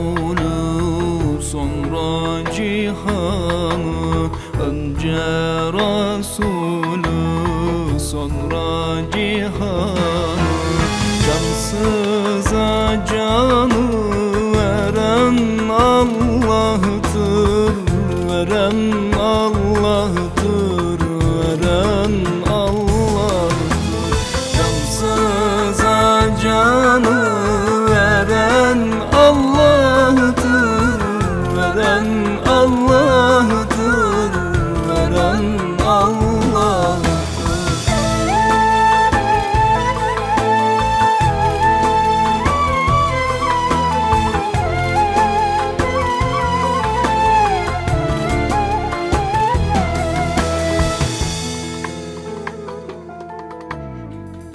Resulü sonra cihanı. Önce Resulü sonra cihanı. Cansıza canı veren Allah'tır Veren Allah'tır Veren Allah'tır. Cansıza canı Allah'tır Veren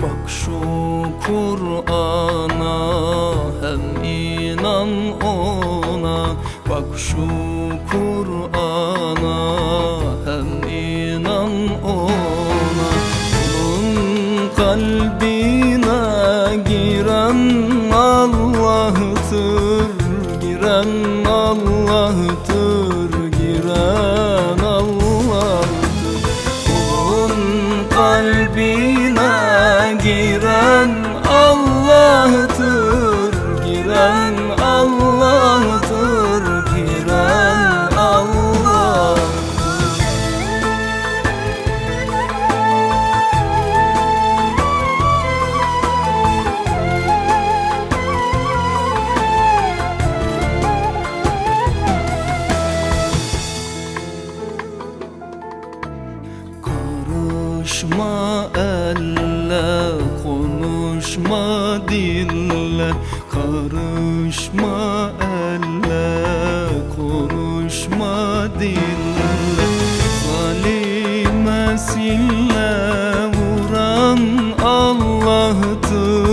Bak şu Kur'an'a hem inan ona Bak şu Kur'an'a hem inan ona. Onun kalbine giren Allah'tır Giren Allah'tır Karışma elle, konuşma dille Karışma elle, konuşma dille. Zalime sille vuran Allah'tır Vuran Allah'tır